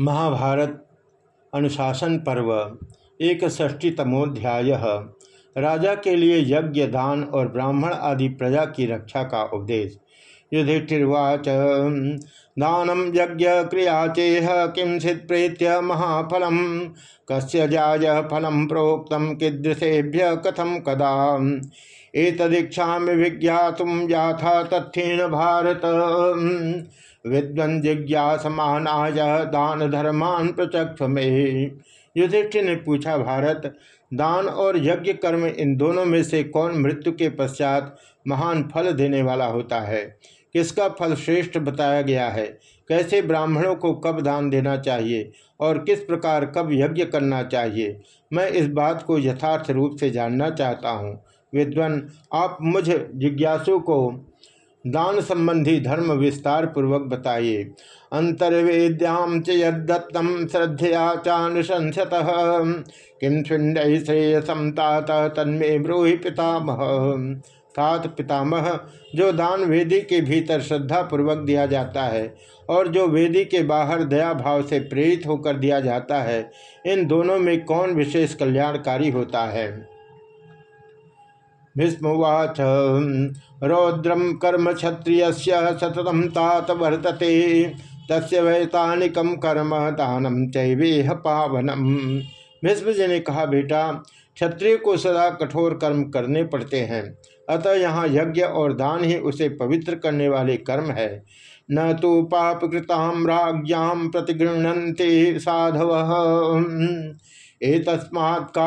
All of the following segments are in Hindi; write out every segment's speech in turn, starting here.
महाभारत अनुशासन पर्व एक षष्टीतमोध्याय राजा के लिए यज्ञ, दान और ब्राह्मण आदि प्रजा की रक्षा का उपदेश। युधिष्ठिर्वाच दानम यज्ञ क्रिया चेह किम प्रेत्य महाफलम। कस्य जाय फलम प्रोक्त कीदृशेभ्य कथम कदा? एतदीक्षा विज्ञात याथा तथ्येन भारत। विद्वन जिज्ञासमानाय दान धर्मान प्रचक्ष में। युधिष्ठिर ने पूछा, भारत, दान और यज्ञ कर्म इन दोनों में से कौन मृत्यु के पश्चात महान फल देने वाला होता है? किसका फल श्रेष्ठ बताया गया है? कैसे ब्राह्मणों को कब दान देना चाहिए और किस प्रकार कब यज्ञ करना चाहिए? मैं इस बात को यथार्थ रूप से जानना चाहता हूँ। विद्वन, आप मुझ जिज्ञासु को दान संबंधी धर्म विस्तार पूर्वक बताइए। अंतर्वेद्याम च यदत्तम श्रद्धया चानुशंसत। किम छुंड श्रेयसम तात, तन्मे ब्रूहि पितामह। तात पितामह, जो दान वेदी के भीतर श्रद्धा पूर्वक दिया जाता है और जो वेदी के बाहर दया भाव से प्रेरित होकर दिया जाता है, इन दोनों में कौन विशेष कल्याणकारी होता है? भीष्मवाच रौद्रम कर्म क्षत्रिय सततम तात वर्तते। तस् वैतानिकम कर्म दानम चैवेह पावनम। भीष्म जी ने कहा, बेटा, क्षत्रिय को सदा कठोर कर्म करने पड़ते हैं। अतः यहाँ यज्ञ और दान ही उसे पवित्र करने वाले कर्म है। न तो पाप कृताम राज्ञाम प्रतिगृहते साधव। एतस्मात्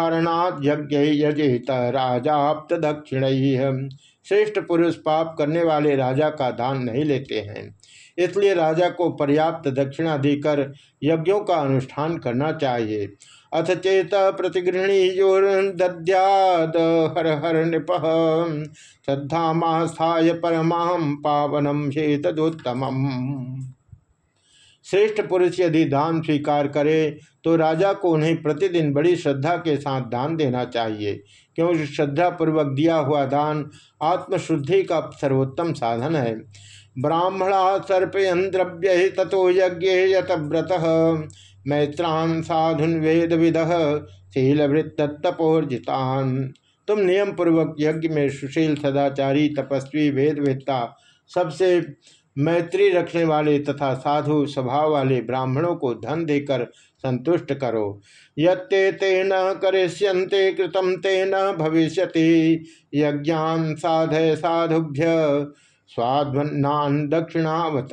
यज्ञ यजेत राजाप्त दक्षिण श्रेष्ठ पुरुष पाप करने वाले राजा का दान नहीं लेते हैं। इसलिए राजा को पर्याप्त दक्षिणा देकर यज्ञों का अनुष्ठान करना चाहिए। अथ चेत प्रतिगृहणी दद्याद हर हर नृप। श्रद्धा मास्थाय परमा पावनम हेतदोत्तम श्रेष्ठ पुरुष यदि दान स्वीकार करे तो राजा को उन्हें प्रतिदिन बड़ी श्रद्धा के साथ दान देना चाहिए। क्योंकि श्रद्धा पूर्वक दिया हुआ दान आत्मशुद्धि का सर्वोत्तम साधन है। ब्राह्मणा सर्पयन द्रव्य तथो यज्ञ यत व्रत मैत्रान साधुन वेद विद शीलवृत्तपोर्जितान तुम नियम पूर्वक यज्ञ में सुशील सदाचारी, तपस्वी, वेदवेत्ता सबसे मैत्री रखने वाले तथा साधु स्वभाव वाले ब्राह्मणों को धन देकर संतुष्ट करो। ये तेन करिष्यन्ते कृतम तेन भविष्य यज्ञान साध साधुभ्य स्वाध्वनान दक्षिणावत।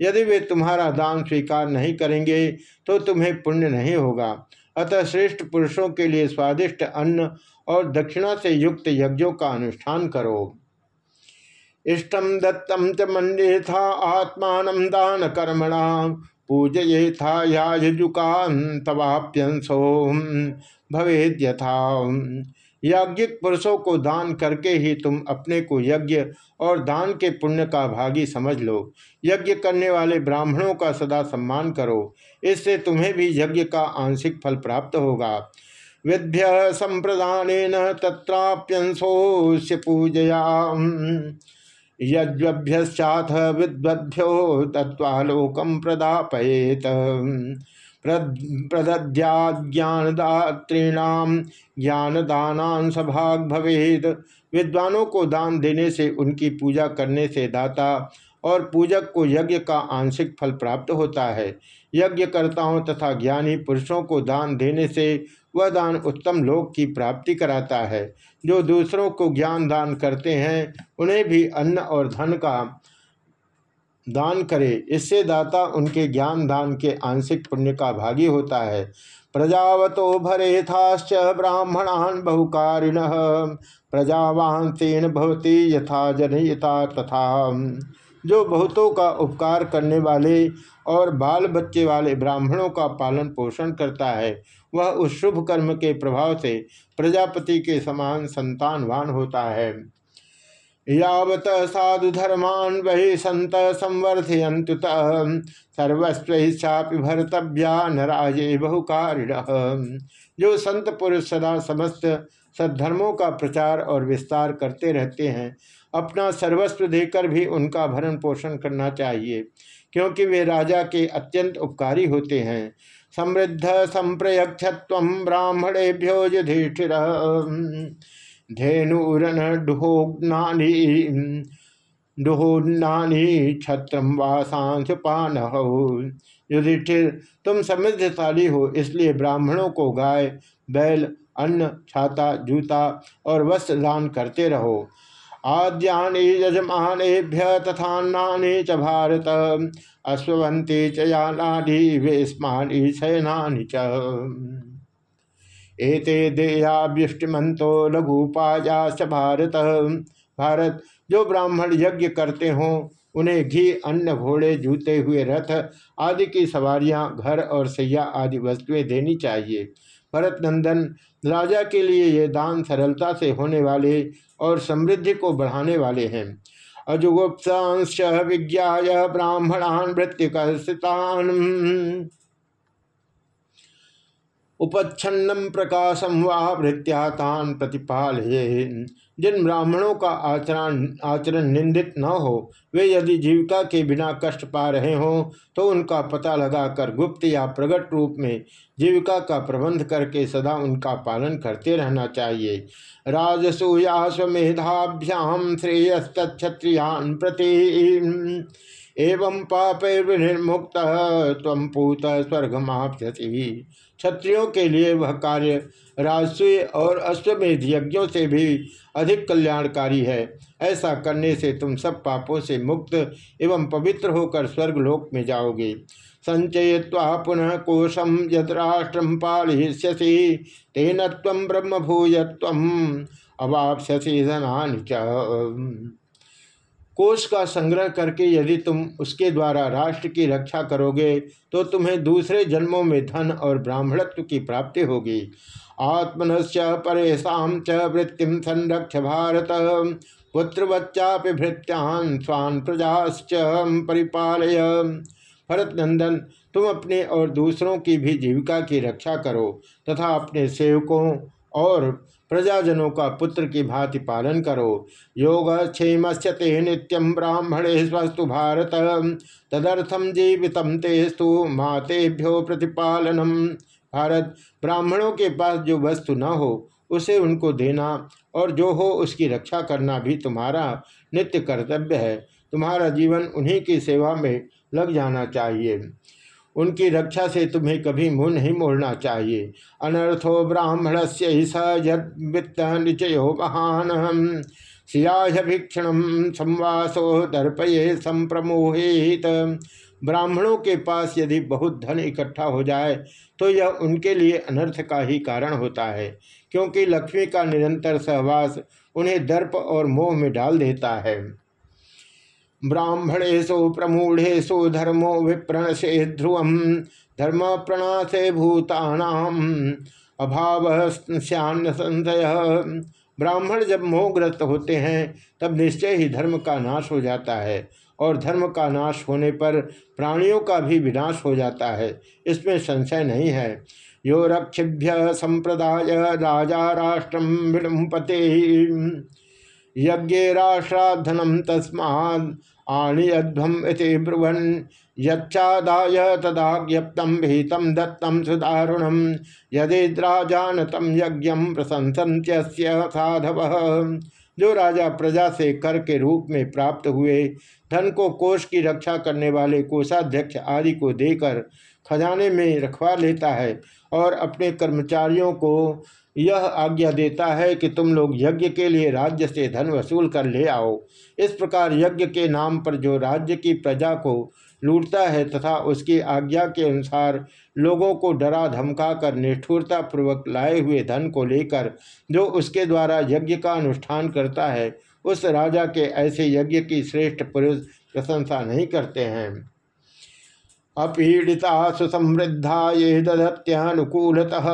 यदि वे तुम्हारा दान स्वीकार नहीं करेंगे तो तुम्हें पुण्य नहीं होगा। अतः श्रेष्ठ पुरुषों के लिए स्वादिष्ट अन्न और दक्षिणा से युक्त यज्ञों का अनुष्ठान करो। इष्टम दत्तम च मंडे था आत्मान दान कर्मणा पूजये था याजुकान तवाप्यंसो भवेद्यथा याज्ञिक पुरुषों को दान करके ही तुम अपने को यज्ञ और दान के पुण्य का भागी समझ लो। यज्ञ करने वाले ब्राह्मणों का सदा सम्मान करो। इससे तुम्हें भी यज्ञ का आंशिक फल प्राप्त होगा। विद्य संप्रदान तत्राप्यंशो पूजया यज्ञभ्यश्चाथ विद्वद्भ्यो तत्वालोकम प्रदापयेत प्रदध्याज्ञानदात्रीणाम ज्ञानदान सभाग भवेद विद्वानों को दान देने से उनकी पूजा करने से दाता और पूजक को यज्ञ का आंशिक फल प्राप्त होता है। यज्ञकर्ताओं तथा ज्ञानी पुरुषों को दान देने से वह दान उत्तम लोक की प्राप्ति कराता है। जो दूसरों को ज्ञान दान करते हैं, उन्हें भी अन्न और धन का दान करे। इससे दाता उनके ज्ञान दान के आंशिक पुण्य का भागी होता है। प्रजावतो भरेथाश्च ब्राह्मणान बहुकारिण। प्रजावान भवती यथा जनयता तथा जो बहुतों का उपकार करने वाले और बाल बच्चे वाले ब्राह्मणों का पालन पोषण करता है, वह उस शुभ कर्म के प्रभाव से प्रजापति के समान संतानवान होता है। यावत साधु धर्मान वही संत संवर्धयंतुत सर्वस्वी भरतव्या नराजे बहुकारिण। जो संत पुरुष सदा समस्त सद्धर्मों का प्रचार और विस्तार करते रहते हैं अपना सर्वस्व देकर भी उनका भरण पोषण करना चाहिए, क्योंकि वे राजा के अत्यंत उपकारी होते हैं। समृद्ध संप्रयक्षत्व ब्राह्मणेभ्यो युधिष्ठिर। धेनुरन डुहोग्नानी डुहोन्नानी छत्रम वासांसुपान युधिष्ठिर, तुम समृद्धशाली हो, इसलिए ब्राह्मणों को गाय, बैल, अन्न, छाता, जूता और वस्त्र दान करते रहो। आद्यानि यजमानेभ्य तथान्नानि च भारत अश्वंती च यानानि वेस्मानि शयनानि च। एते देयाभ्युष्टिमंतो लघुपायाश्च भारत। भारत, जो ब्राह्मण यज्ञ करते हों, उन्हें घी, अन्न, घोड़े, जूते हुए रथ आदि की सवारियाँ, घर और सैया आदि वस्तुएँ देनी चाहिए। भरत नंदन राजा के लिए ये दान सरलता से होने वाले और समृद्धि को बढ़ाने वाले हैं। अजुगुप्तांश विज्ञा ब्राह्मणान वृत्तिकतान उपच्छन्नम प्रकाशम व प्रतिपाल जिन ब्राह्मणों का आचरण आचरण निंदित न हो, वे यदि जीविका के बिना कष्ट पा रहे हों तो उनका पता लगाकर गुप्त या प्रकट रूप में जीविका का प्रबंध करके सदा उनका पालन करते रहना चाहिए। राजसूयाश्वेधाभ्याम श्रेयस्तक्षत्रियान प्रति। एवं पापे विनिर्मुक्त तम पूत स्वर्गमाप्यसी क्षत्रियों के लिए वह कार्य राजस्व और अश्वमेध यज्ञों से भी अधिक कल्याणकारी है। ऐसा करने से तुम सब पापों से मुक्त एवं पवित्र होकर स्वर्गलोक में जाओगे। संचय संचय्वा पुनः कोशम यद्राष्ट्रम पालयसी तेन तम ब्रह्म भूयत्व अवापस्यसी धनानि कोष का संग्रह करके यदि तुम उसके द्वारा राष्ट्र की रक्षा करोगे तो तुम्हें दूसरे जन्मों में धन और ब्राह्मणत्व की प्राप्ति होगी। आत्मनश्च परेशा च वृत्तिम संरक्ष भारत। पुत्रवच्चापि भृत्यान स्वान प्रजाश्च परिपालय। भरत नंदन तुम अपने और दूसरों की भी जीविका की रक्षा करो तथा अपने सेवकों और प्रजाजनों का पुत्र की भांति पालन करो। योग क्षेम ते नित्यम ब्राह्मणे स्वस्तु भारत। तदर्थम जीवित तेस्तु मातेभ्यो प्रतिपालनम भारत, ब्राह्मणों के पास जो वस्तु न हो, उसे उनको देना और जो हो उसकी रक्षा करना भी तुम्हारा नित्य कर्तव्य है। तुम्हारा जीवन उन्हीं की सेवा में लग जाना चाहिए। उनकी रक्षा से तुम्हें कभी मुँह नहीं मोड़ना चाहिए। अनर्थो ब्राह्मण से वित्त निचयो महान। सियाभिक्षण संवासो दर्पये संप्रमोहित। ब्राह्मणों के पास यदि बहुत धन इकट्ठा हो जाए तो यह उनके लिए अनर्थ का ही कारण होता है, क्योंकि लक्ष्मी का निरंतर सहवास उन्हें दर्प और मोह में डाल देता है। ब्राह्मणेशु प्रमूढ़ेशु धर्मो विप्रणसे ध्रुव धर्म प्रणाशे भूतानाम, अभाव श्यान्न संशय ब्राह्मण जब मोहग्रस्त होते हैं, तब निश्चय ही धर्म का नाश हो जाता है और धर्म का नाश होने पर प्राणियों का भी विनाश हो जाता है। इसमें संशय नहीं है। यो रक्षिभ्य संप्रदाय राजा राष्ट्रम विलंपते यज्ञ राष्ट्राधनम तस्मा आणीयध्वम इति ब्रुवन्। यच्चादाय तदा ज्ञप्तम भीतम दत्तम सुदारुणम। यदि राजानतम यज्ञ प्रशंसन्त्य साधव। जो राजा प्रजा से कर के रूप में प्राप्त हुए, धन को कोष की रक्षा करने वाले कोषाध्यक्ष आदि को देकर खजाने में रखवा लेता है और अपने कर्मचारियों को यह आज्ञा देता है कि तुम लोग यज्ञ के लिए राज्य से धन वसूल कर ले आओ। इस प्रकार यज्ञ के नाम पर जो राज्य की प्रजा को लूटता है तथा उसकी आज्ञा के अनुसार लोगों को डरा धमका कर निष्ठुरता पूर्वक लाए हुए धन को लेकर जो उसके द्वारा यज्ञ का अनुष्ठान करता है, उस राजा के ऐसे यज्ञ की श्रेष्ठ पुरुष प्रशंसा नहीं करते हैं। अपीड़िता सुसमृद्धा ये ददत्यानुकूलतः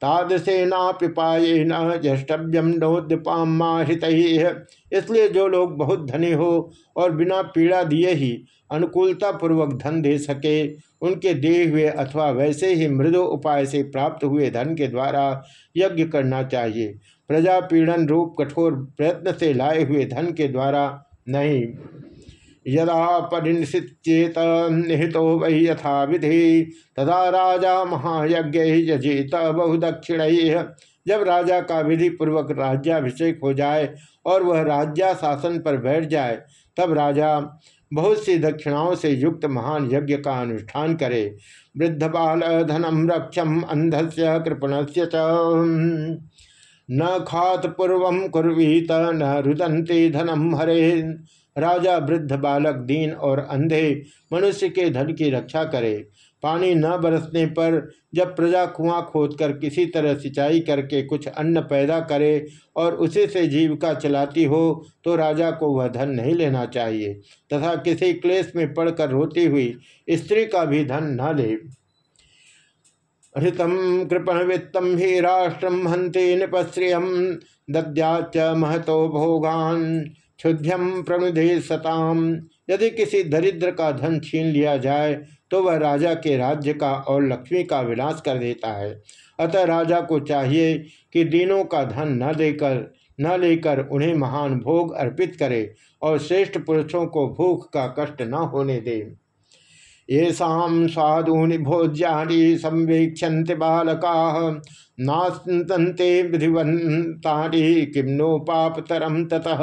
तादृशेना पिपाए न जष्टव्यम नोद्यपाम इसलिए जो लोग बहुत धनी हो और बिना पीड़ा दिए ही अनुकूलता पूर्वक धन दे सके, उनके दिए हुए अथवा वैसे ही मृदु उपाय से प्राप्त हुए धन के द्वारा यज्ञ करना चाहिए। प्रजा पीड़न रूप कठोर प्रयत्न से लाए हुए धन के द्वारा नहीं। यदा परिनिषिचेत निहितो वै यथा विधि तदा राजा महायज्ञ यजेत बहुदक्षिण। जब राजा का विधि पूर्वक राज्याभिषेक हो जाए और वह राज्या शासन पर बैठ जाए, तब राजा बहुत सी दक्षिणाओं से युक्त महान यज्ञ का अनुष्ठान करे। वृद्ध बाल धनम रक्षम अंधस्य कृपण से न खात पूर्व कुर्वीत, न रुदंते धनम हरे। राजा, वृद्ध बालक, दीन और अंधे मनुष्य के धन की रक्षा करे। पानी न बरसने पर जब प्रजा कुआँ खोदकर किसी तरह सिंचाई करके कुछ अन्न पैदा करे और उसी से जीविका चलाती हो तो राजा को वह धन नहीं लेना चाहिए, तथा किसी क्लेश में पड़कर रोती हुई स्त्री का भी धन न ले। हृतम कृपण वित्तम ही राष्ट्रम हंते निपश्रियम दद्याच महतो भोगान। क्षुध्यम प्रणुधे सताम। यदि किसी दरिद्र का धन छीन लिया जाए तो वह राजा के राज्य का और लक्ष्मी का विनाश कर देता है। अतः राजा को चाहिए कि दीनों का धन न देकर, न लेकर उन्हें महान भोग अर्पित करे और श्रेष्ठ पुरुषों को भूख का कष्ट न होने दे। ये स्वादूनि भोज्यानि बालका। नास्तंते विधिवंतानि किम नो पापतरम ततः।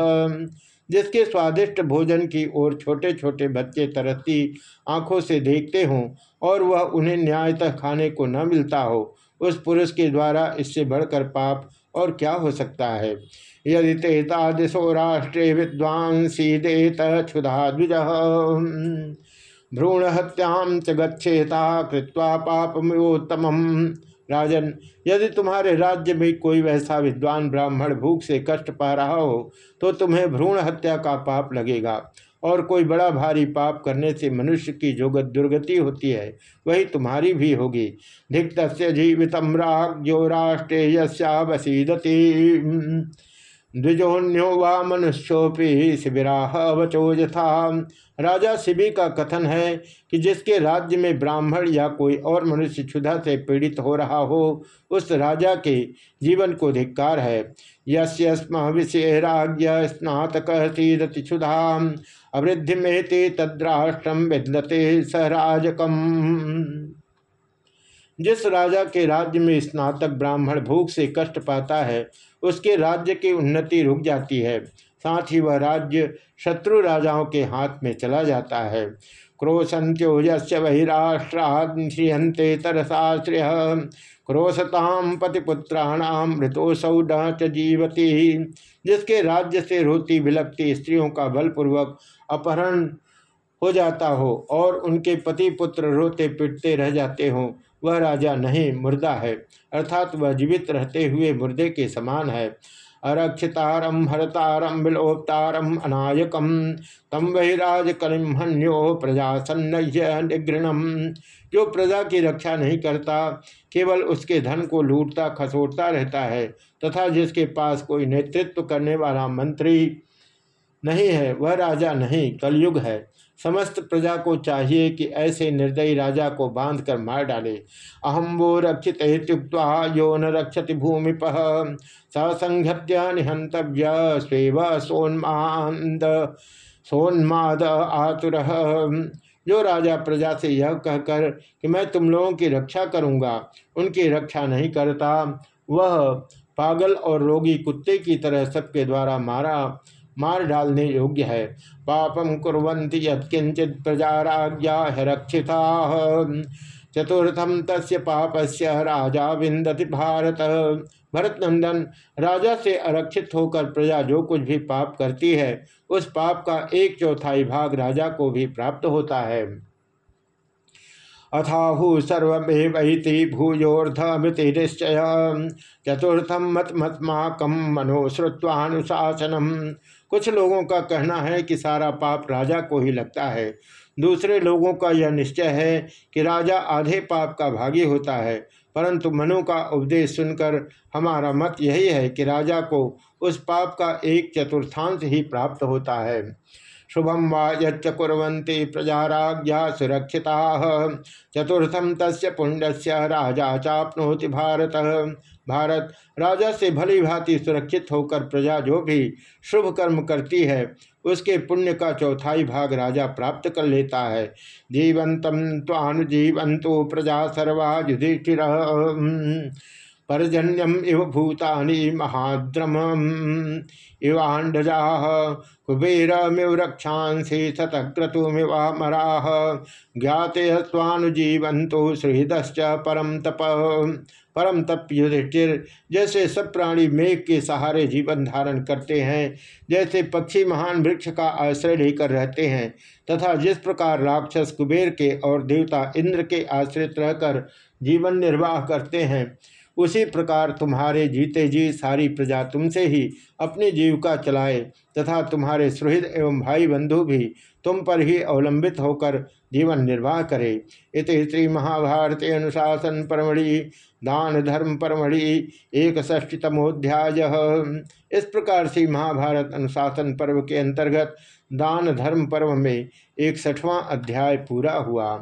जिसके स्वादिष्ट भोजन की ओर छोटे छोटे बच्चे तरसती आँखों से देखते हों और वह उन्हें न्यायतः खाने को न मिलता हो, उस पुरुष के द्वारा इससे बढ़कर पाप और क्या हो सकता है? यदि तेता दिशो राष्ट्रे विद्वान सीदेत क्षुधा द्विज। भ्रूण हत्याम च गच्छेता कृत्वा पापमोत्तम राजन, यदि तुम्हारे राज्य में कोई वैसा विद्वान ब्राह्मण भूख से कष्ट पा रहा हो तो तुम्हें भ्रूण हत्या का पाप लगेगा और कोई बड़ा भारी पाप करने से मनुष्य की जो दुर्गति होती है, वही तुम्हारी भी होगी। धिक्त जीवित राग्यो राष्ट्रे यस्यावसीदति। द्विजोन्यो व मनुष्योपि शिविराह वचो यथा। राजा शिबी का कथन है कि जिसके राज्य में ब्राह्मण या कोई और मनुष्य क्षुधा से पीड़ित हो रहा हो, उस राजा के जीवन को धिक्कार है। यस्म विषय राज्य स्नातक सीदति क्षुधा अवृद्धि में ते तद्राष्ट्रम विदलते सहराजकम। जिस राजा के राज्य में स्नातक ब्राह्मण भूख से कष्ट पाता है, उसके राज्य की उन्नति रुक जाती है। साथ ही वह राज्य शत्रु राजाओं के हाथ में चला जाता है। क्रोशंत्यो बहिराष्ट्रांते तरसाश्रय क्रोशताम पतिपुत्राणाम मृतोसौ च जीवती। जिसके राज्य से रोती विलकती स्त्रियों का बलपूर्वक अपहरण हो जाता हो और उनके पति पुत्र रोते पिटते रह जाते हों, वह राजा नहीं मुर्दा है, अर्थात वह जीवित रहते हुए मुर्दे के समान है। अरक्षितारम हरतारम विलोपतारम अनायकम तम वही राज कलिमहन्यो प्रजा सन्नय निगृणम जो प्रजा की रक्षा नहीं करता, केवल उसके धन को लूटता, खसोटता रहता है, तथा जिसके पास कोई नेतृत्व करने वाला मंत्री नहीं है, वह राजा नहीं, कलयुग है। समस्त प्रजा को चाहिए कि ऐसे निर्दयी राजा को बाँध कर मार डाले। अहम वो रक्षित यो न रक्षति भूमिप। ससंहत्य निहंतव्य स्वेव सोन्माद सोन्माद आतुर। जो राजा प्रजा से यह कहकर कि मैं तुम लोगों की रक्षा करूँगा, उनकी रक्षा नहीं करता। वह पागल और रोगी कुत्ते की तरह सबके द्वारा मारा। मार डालने योग्य है। पापम कुरंती यत्किंचित प्रजाराज्ञा रक्षिता। चतुर्थम तस्य पापस्य राजा विंदति भारत। भरत नंदन राजा से आरक्षित होकर प्रजा जो कुछ भी पाप करती है, उस पाप का एक चौथाई भाग राजा को भी प्राप्त होता है। अथाहु सर्वमेवती भूयोर्धमृति निश्चय चतुर्थम मत मतमाकम मनो श्रुवानुशासनम कुछ लोगों का कहना है कि सारा पाप राजा को ही लगता है। दूसरे लोगों का यह निश्चय है कि राजा आधे पाप का भागी होता है, परंतु मनु का उपदेश सुनकर हमारा मत यही है कि राजा को उस पाप का एक चतुर्थांश ही प्राप्त होता है। शुभम वा यच्च कुरंती प्रजाराज्ञा सुरक्षिता। चतुर्थम तस् पुण्य राजा चापनोति भारत। भारत राजा से भली भांति सुरक्षित होकर प्रजा जो भी शुभ कर्म करती है, उसके पुण्य का चौथाई भाग राजा प्राप्त कर लेता है। जीवंतम तानुजीवंतो प्रजा सर्वा युधिष्ठिर परजन्यम इव भूतानि महाद्रम इवाण्डजा कुबेरमिव रक्षांसि शतक्रतुमिवामराः ज्ञाते स्वानुजीवंतो सुहृदश्च परम तप। परम तप युधिष्ठिर, जैसे सब प्राणी मेघ के सहारे जीवन धारण करते हैं, जैसे पक्षी महान वृक्ष का आश्रय लेकर रहते हैं, तथा जिस प्रकार राक्षस कुबेर के और देवता इंद्र के आश्रित रहकर जीवन निर्वाह करते हैं उसी प्रकार तुम्हारे जीते जी सारी प्रजा तुमसे ही अपनी जीविका चलाए, तथा तुम्हारे सुहृद एवं भाई बंधु भी तुम पर ही अवलंबित होकर जीवन निर्वाह करे। इत श्री महाभारत अनुशासन परमढ़ि, दान धर्म परमढ़ि एक षष्टितमोध्याय इस प्रकार से महाभारत अनुशासन पर्व के अंतर्गत दान धर्म पर्व में एकसठवां अध्याय पूरा हुआ।